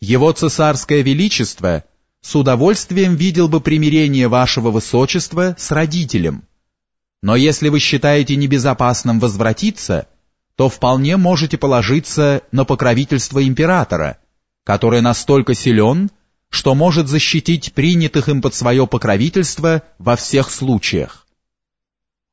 Его цесарское величество с удовольствием видел бы примирение вашего высочества с родителем. Но если вы считаете небезопасным возвратиться, то вполне можете положиться на покровительство императора, который настолько силен, что может защитить принятых им под свое покровительство во всех случаях.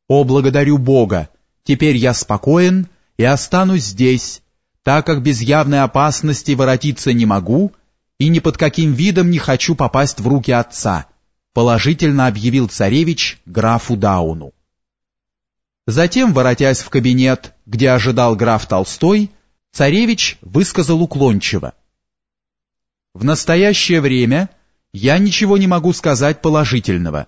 О, благодарю Бога! Теперь я спокоен и останусь здесь, так как без явной опасности воротиться не могу и ни под каким видом не хочу попасть в руки отца, положительно объявил царевич графу Дауну. Затем, воротясь в кабинет, где ожидал граф Толстой, царевич высказал уклончиво. В настоящее время я ничего не могу сказать положительного.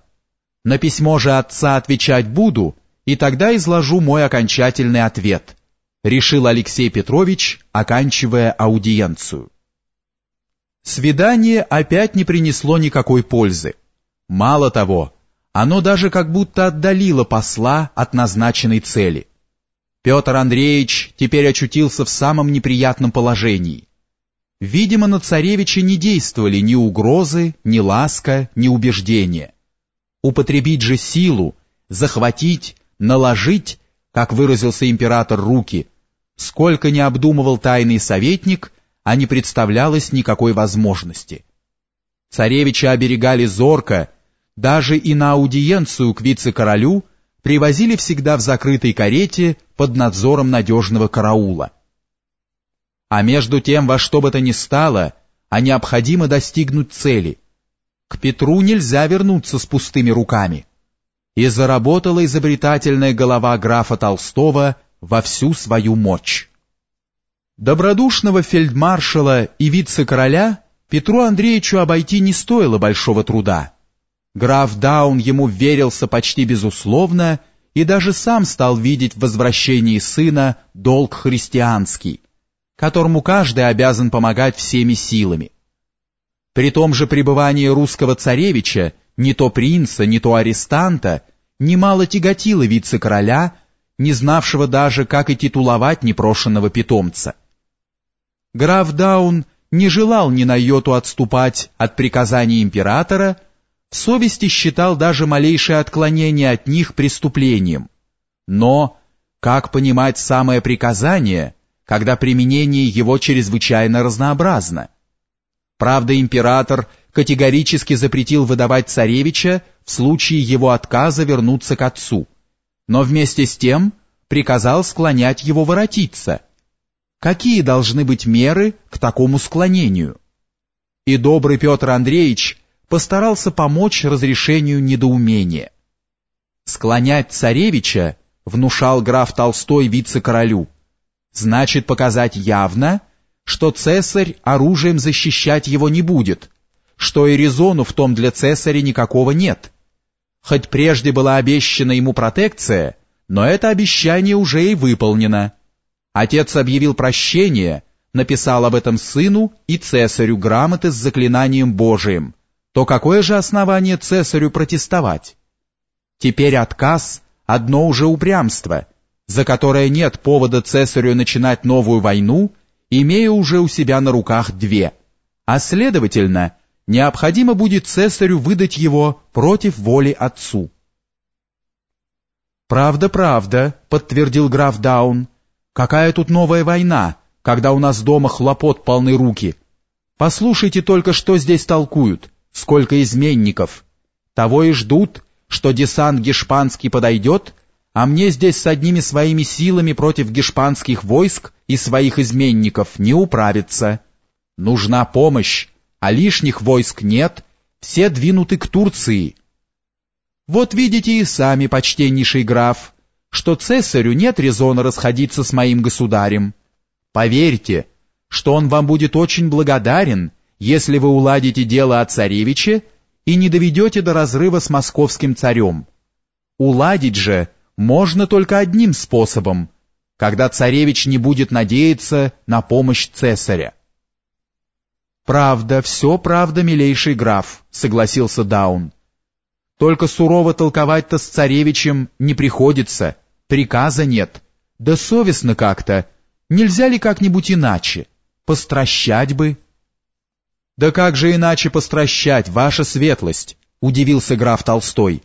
На письмо же отца отвечать буду, и тогда изложу мой окончательный ответ решил Алексей Петрович, оканчивая аудиенцию. Свидание опять не принесло никакой пользы. Мало того, оно даже как будто отдалило посла от назначенной цели. Петр Андреевич теперь очутился в самом неприятном положении. Видимо, на царевича не действовали ни угрозы, ни ласка, ни убеждения. Употребить же силу, захватить, наложить как выразился император, руки, сколько не обдумывал тайный советник, а не представлялось никакой возможности. Царевича оберегали зорко, даже и на аудиенцию к вице-королю привозили всегда в закрытой карете под надзором надежного караула. А между тем, во что бы то ни стало, а необходимо достигнуть цели. К Петру нельзя вернуться с пустыми руками и заработала изобретательная голова графа Толстого во всю свою мощь. Добродушного фельдмаршала и вице-короля Петру Андреевичу обойти не стоило большого труда. Граф Даун ему верился почти безусловно и даже сам стал видеть в возвращении сына долг христианский, которому каждый обязан помогать всеми силами. При том же пребывании русского царевича не то принца, не то арестанта, немало тяготило вице-короля, не знавшего даже, как и титуловать непрошенного питомца. Граф Даун не желал ни на йоту отступать от приказаний императора, в совести считал даже малейшее отклонение от них преступлением. Но как понимать самое приказание, когда применение его чрезвычайно разнообразно? Правда, император категорически запретил выдавать царевича в случае его отказа вернуться к отцу, но вместе с тем приказал склонять его воротиться. Какие должны быть меры к такому склонению? И добрый Петр Андреевич постарался помочь разрешению недоумения. Склонять царевича, внушал граф Толстой вице-королю, значит показать явно, что цесарь оружием защищать его не будет, что и резону в том для цесаря никакого нет. Хоть прежде была обещана ему протекция, но это обещание уже и выполнено. Отец объявил прощение, написал об этом сыну и цесарю грамоты с заклинанием Божиим. То какое же основание цесарю протестовать? Теперь отказ — одно уже упрямство, за которое нет повода цесарю начинать новую войну имея уже у себя на руках две, а следовательно, необходимо будет цесарю выдать его против воли отцу. «Правда, правда», — подтвердил граф Даун. «Какая тут новая война, когда у нас дома хлопот полны руки? Послушайте только, что здесь толкуют, сколько изменников. Того и ждут, что десант гешпанский подойдет, а мне здесь с одними своими силами против гешпанских войск и своих изменников не управиться. Нужна помощь, а лишних войск нет, все двинуты к Турции. Вот видите и сами, почтеннейший граф, что цесарю нет резона расходиться с моим государем. Поверьте, что он вам будет очень благодарен, если вы уладите дело о царевиче и не доведете до разрыва с московским царем. Уладить же — можно только одним способом, когда царевич не будет надеяться на помощь цесаря. «Правда, все правда, милейший граф», — согласился Даун. «Только сурово толковать-то с царевичем не приходится, приказа нет, да совестно как-то, нельзя ли как-нибудь иначе, постращать бы?» «Да как же иначе постращать, ваша светлость?» — удивился граф Толстой.